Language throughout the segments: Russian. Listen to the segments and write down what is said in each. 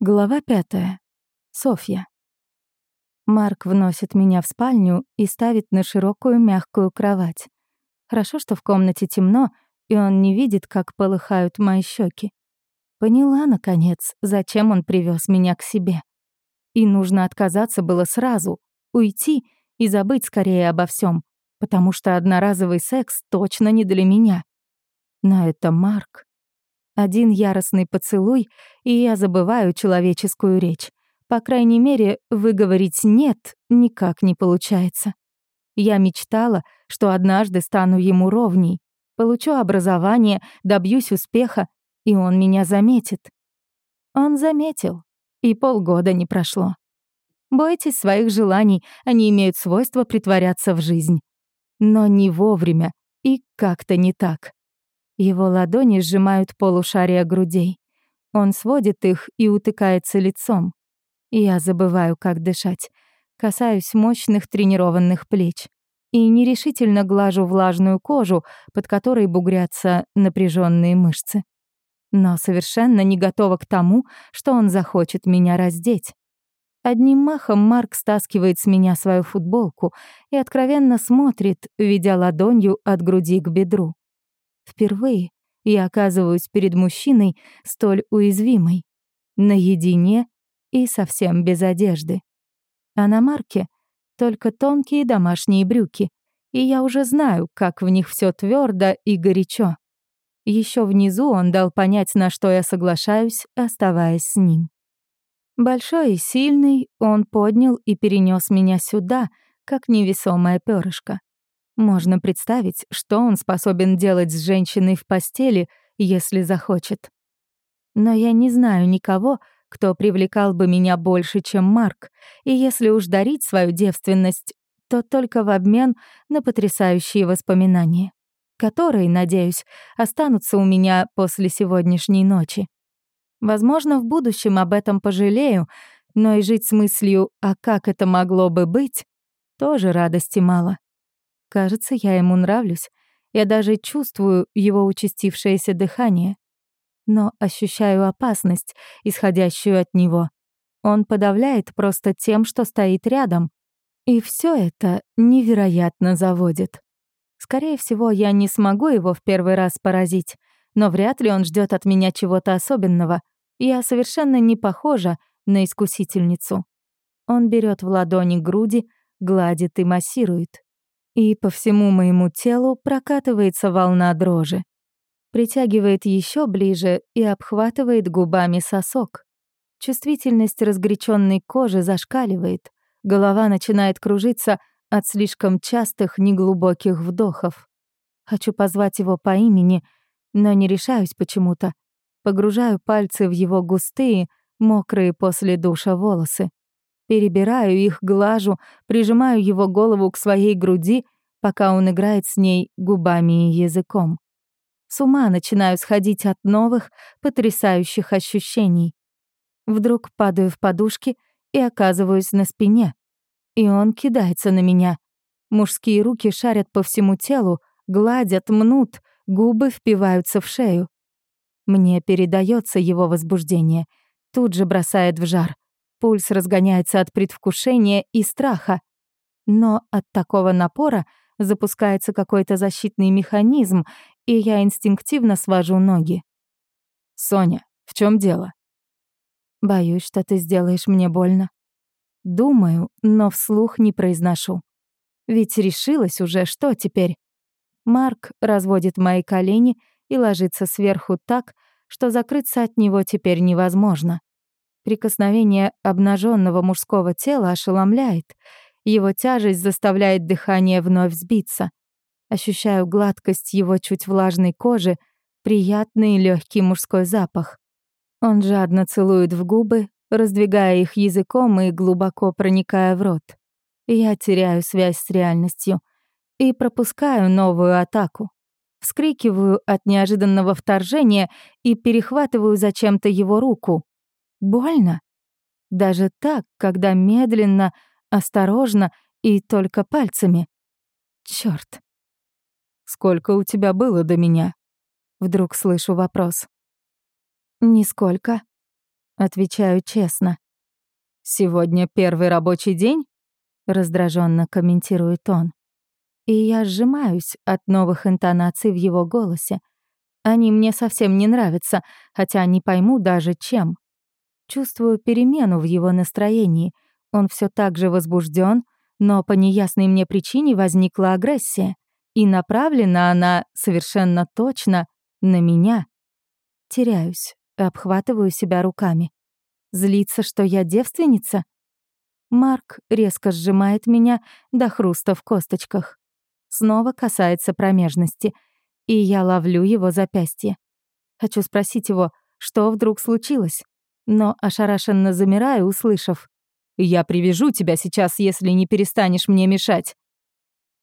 Глава пятая. Софья. Марк вносит меня в спальню и ставит на широкую мягкую кровать. Хорошо, что в комнате темно, и он не видит, как полыхают мои щеки. Поняла, наконец, зачем он привез меня к себе. И нужно отказаться было сразу, уйти и забыть скорее обо всем, потому что одноразовый секс точно не для меня. Но это Марк. Один яростный поцелуй, и я забываю человеческую речь. По крайней мере, выговорить «нет» никак не получается. Я мечтала, что однажды стану ему ровней, получу образование, добьюсь успеха, и он меня заметит. Он заметил, и полгода не прошло. Бойтесь своих желаний, они имеют свойство притворяться в жизнь. Но не вовремя и как-то не так. Его ладони сжимают полушария грудей. Он сводит их и утыкается лицом. Я забываю, как дышать. Касаюсь мощных тренированных плеч. И нерешительно глажу влажную кожу, под которой бугрятся напряженные мышцы. Но совершенно не готова к тому, что он захочет меня раздеть. Одним махом Марк стаскивает с меня свою футболку и откровенно смотрит, ведя ладонью от груди к бедру. Впервые я оказываюсь перед мужчиной столь уязвимой, наедине и совсем без одежды. А на Марке только тонкие домашние брюки, и я уже знаю, как в них все твердо и горячо. Еще внизу он дал понять, на что я соглашаюсь, оставаясь с ним. Большой и сильный, он поднял и перенес меня сюда, как невесомое перышко. Можно представить, что он способен делать с женщиной в постели, если захочет. Но я не знаю никого, кто привлекал бы меня больше, чем Марк, и если уж дарить свою девственность, то только в обмен на потрясающие воспоминания, которые, надеюсь, останутся у меня после сегодняшней ночи. Возможно, в будущем об этом пожалею, но и жить с мыслью «а как это могло бы быть» тоже радости мало. Кажется, я ему нравлюсь. Я даже чувствую его участившееся дыхание. Но ощущаю опасность, исходящую от него. Он подавляет просто тем, что стоит рядом. И все это невероятно заводит. Скорее всего, я не смогу его в первый раз поразить, но вряд ли он ждет от меня чего-то особенного. Я совершенно не похожа на искусительницу. Он берет в ладони груди, гладит и массирует и по всему моему телу прокатывается волна дрожи. Притягивает еще ближе и обхватывает губами сосок. Чувствительность разгоряченной кожи зашкаливает, голова начинает кружиться от слишком частых неглубоких вдохов. Хочу позвать его по имени, но не решаюсь почему-то. Погружаю пальцы в его густые, мокрые после душа волосы. Перебираю их, глажу, прижимаю его голову к своей груди, пока он играет с ней губами и языком. С ума начинаю сходить от новых, потрясающих ощущений. Вдруг падаю в подушки и оказываюсь на спине. И он кидается на меня. Мужские руки шарят по всему телу, гладят, мнут, губы впиваются в шею. Мне передается его возбуждение, тут же бросает в жар. Пульс разгоняется от предвкушения и страха. Но от такого напора запускается какой-то защитный механизм, и я инстинктивно свожу ноги. «Соня, в чем дело?» «Боюсь, что ты сделаешь мне больно». Думаю, но вслух не произношу. Ведь решилась уже, что теперь? Марк разводит мои колени и ложится сверху так, что закрыться от него теперь невозможно. Прикосновение обнаженного мужского тела ошеломляет. Его тяжесть заставляет дыхание вновь сбиться. Ощущаю гладкость его чуть влажной кожи, приятный легкий мужской запах. Он жадно целует в губы, раздвигая их языком и глубоко проникая в рот. Я теряю связь с реальностью и пропускаю новую атаку. Вскрикиваю от неожиданного вторжения и перехватываю зачем-то его руку. Больно. Даже так, когда медленно, осторожно и только пальцами. Чёрт. «Сколько у тебя было до меня?» Вдруг слышу вопрос. «Нисколько». Отвечаю честно. «Сегодня первый рабочий день?» — раздраженно комментирует он. И я сжимаюсь от новых интонаций в его голосе. Они мне совсем не нравятся, хотя не пойму даже чем. Чувствую перемену в его настроении. Он все так же возбужден, но по неясной мне причине возникла агрессия. И направлена она совершенно точно на меня. Теряюсь, обхватываю себя руками. Злится, что я девственница? Марк резко сжимает меня до хруста в косточках. Снова касается промежности, и я ловлю его запястье. Хочу спросить его, что вдруг случилось, но ошарашенно замираю, услышав. «Я привяжу тебя сейчас, если не перестанешь мне мешать».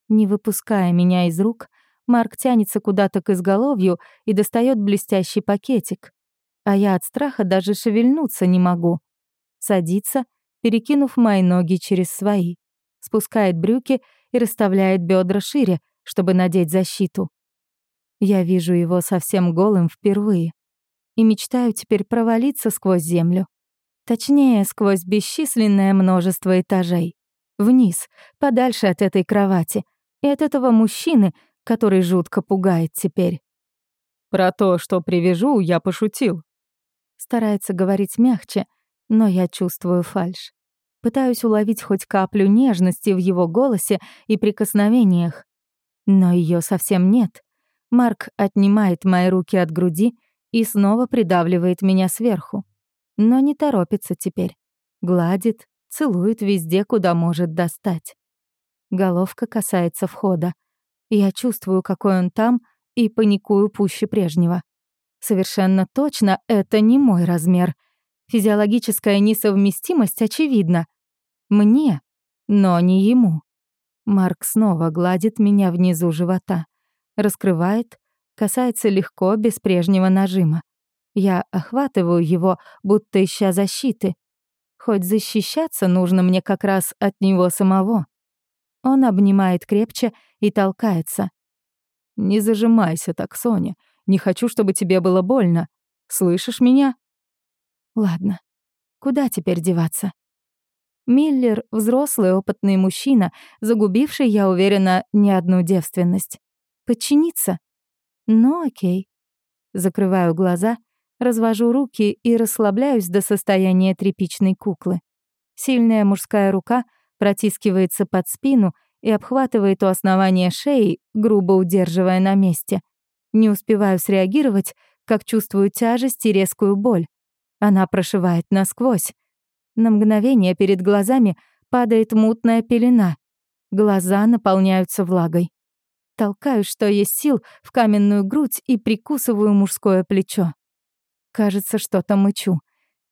Не выпуская меня из рук, Марк тянется куда-то к изголовью и достает блестящий пакетик. А я от страха даже шевельнуться не могу. Садится, перекинув мои ноги через свои. Спускает брюки и расставляет бедра шире, чтобы надеть защиту. Я вижу его совсем голым впервые и мечтаю теперь провалиться сквозь землю. Точнее, сквозь бесчисленное множество этажей. Вниз, подальше от этой кровати и от этого мужчины, который жутко пугает теперь. «Про то, что привяжу, я пошутил». Старается говорить мягче, но я чувствую фальшь. Пытаюсь уловить хоть каплю нежности в его голосе и прикосновениях. Но ее совсем нет. Марк отнимает мои руки от груди и снова придавливает меня сверху. Но не торопится теперь. Гладит, целует везде, куда может достать. Головка касается входа. Я чувствую, какой он там, и паникую пуще прежнего. Совершенно точно это не мой размер. Физиологическая несовместимость очевидна. Мне, но не ему. Марк снова гладит меня внизу живота. Раскрывает, касается легко, без прежнего нажима. Я охватываю его, будто ища защиты. Хоть защищаться нужно мне как раз от него самого. Он обнимает крепче и толкается. «Не зажимайся так, Соня. Не хочу, чтобы тебе было больно. Слышишь меня?» «Ладно. Куда теперь деваться?» Миллер — взрослый опытный мужчина, загубивший, я уверена, не одну девственность. Подчиниться? Ну окей. Закрываю глаза, развожу руки и расслабляюсь до состояния тряпичной куклы. Сильная мужская рука протискивается под спину и обхватывает у основания шеи, грубо удерживая на месте. Не успеваю среагировать, как чувствую тяжесть и резкую боль. Она прошивает насквозь. На мгновение перед глазами падает мутная пелена. Глаза наполняются влагой. Толкаю, что есть сил, в каменную грудь и прикусываю мужское плечо. Кажется, что-то мычу.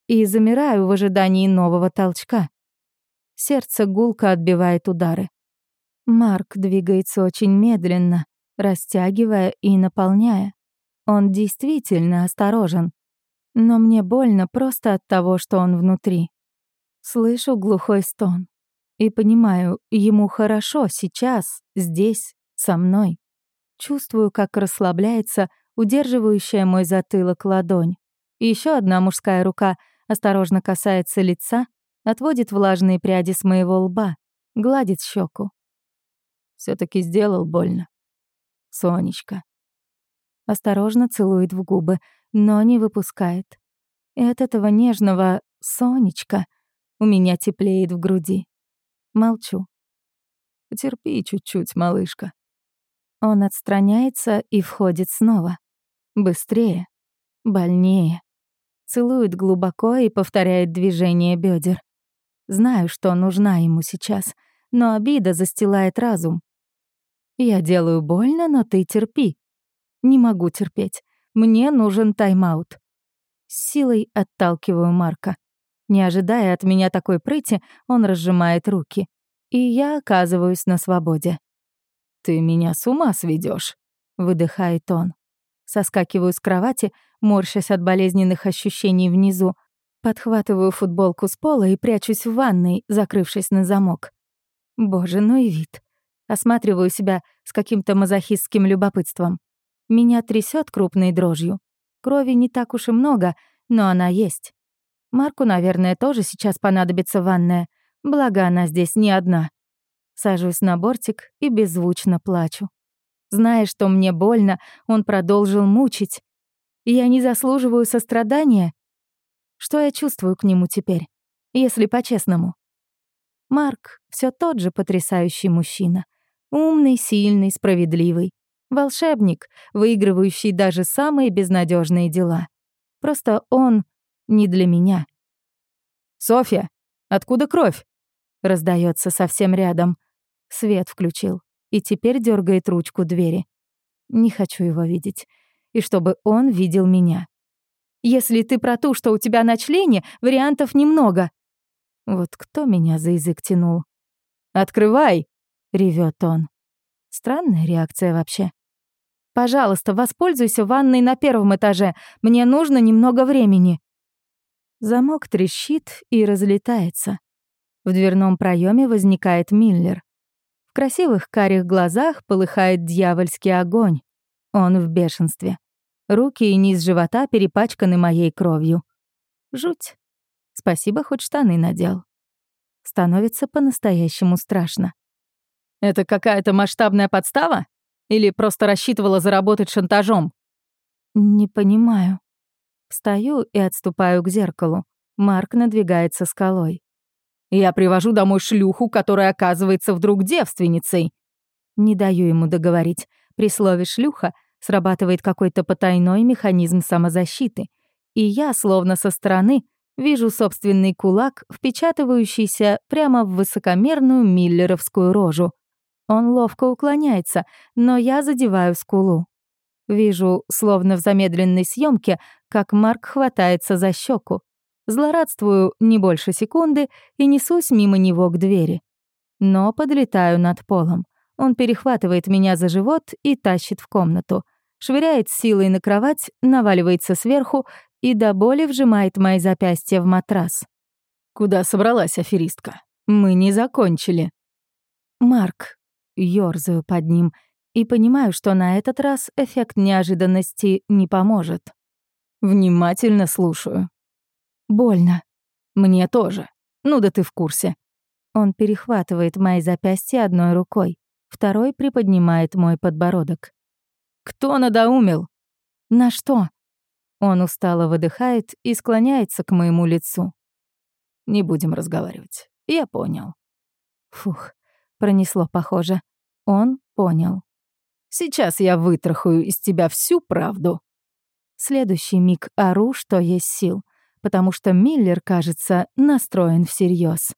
И замираю в ожидании нового толчка. Сердце гулко отбивает удары. Марк двигается очень медленно, растягивая и наполняя. Он действительно осторожен. Но мне больно просто от того, что он внутри. Слышу глухой стон. И понимаю, ему хорошо сейчас, здесь, со мной. Чувствую, как расслабляется удерживающая мой затылок ладонь. И еще одна мужская рука осторожно касается лица, отводит влажные пряди с моего лба, гладит щеку. все таки сделал больно. Сонечка. Осторожно целует в губы, но не выпускает. И от этого нежного «Сонечка» У меня теплеет в груди. Молчу. Потерпи чуть-чуть, малышка. Он отстраняется и входит снова. Быстрее. Больнее. Целует глубоко и повторяет движение бедер. Знаю, что нужна ему сейчас, но обида застилает разум. Я делаю больно, но ты терпи. Не могу терпеть. Мне нужен тайм-аут. С силой отталкиваю Марка. Не ожидая от меня такой прыти, он разжимает руки. И я оказываюсь на свободе. «Ты меня с ума сведешь, выдыхает он. Соскакиваю с кровати, морщась от болезненных ощущений внизу, подхватываю футболку с пола и прячусь в ванной, закрывшись на замок. Боже, ну и вид. Осматриваю себя с каким-то мазохистским любопытством. Меня трясет крупной дрожью. Крови не так уж и много, но она есть. Марку, наверное, тоже сейчас понадобится ванная, благо она здесь не одна. Сажусь на бортик и беззвучно плачу. Зная, что мне больно, он продолжил мучить. Я не заслуживаю сострадания. Что я чувствую к нему теперь, если по-честному? Марк все тот же потрясающий мужчина. Умный, сильный, справедливый. Волшебник, выигрывающий даже самые безнадежные дела. Просто он не для меня. «Софья, откуда кровь?» Раздается совсем рядом. Свет включил и теперь дергает ручку двери. Не хочу его видеть. И чтобы он видел меня. Если ты про ту, что у тебя на члене, вариантов немного. Вот кто меня за язык тянул? «Открывай!» — ревет он. Странная реакция вообще. «Пожалуйста, воспользуйся ванной на первом этаже. Мне нужно немного времени». Замок трещит и разлетается. В дверном проеме возникает Миллер. В красивых карих глазах полыхает дьявольский огонь. Он в бешенстве. Руки и низ живота перепачканы моей кровью. Жуть. Спасибо, хоть штаны надел. Становится по-настоящему страшно. «Это какая-то масштабная подстава? Или просто рассчитывала заработать шантажом?» «Не понимаю». Встаю и отступаю к зеркалу. Марк надвигается скалой. Я привожу домой шлюху, которая оказывается вдруг девственницей. Не даю ему договорить. При слове «шлюха» срабатывает какой-то потайной механизм самозащиты. И я, словно со стороны, вижу собственный кулак, впечатывающийся прямо в высокомерную миллеровскую рожу. Он ловко уклоняется, но я задеваю скулу. Вижу, словно в замедленной съемке, как Марк хватается за щеку. Злорадствую не больше секунды и несусь мимо него к двери. Но подлетаю над полом. Он перехватывает меня за живот и тащит в комнату. Швыряет силой на кровать, наваливается сверху и до боли вжимает мои запястья в матрас. «Куда собралась аферистка? Мы не закончили». «Марк». Ёрзаю под ним и понимаю, что на этот раз эффект неожиданности не поможет. «Внимательно слушаю», Больно. Мне тоже. Ну да ты в курсе. Он перехватывает мои запястья одной рукой, второй приподнимает мой подбородок. Кто надоумил? На что? Он устало выдыхает и склоняется к моему лицу. Не будем разговаривать. Я понял. Фух, пронесло, похоже. Он понял. Сейчас я вытрахаю из тебя всю правду. Следующий миг ору, что есть сил — потому что Миллер, кажется, настроен всерьез.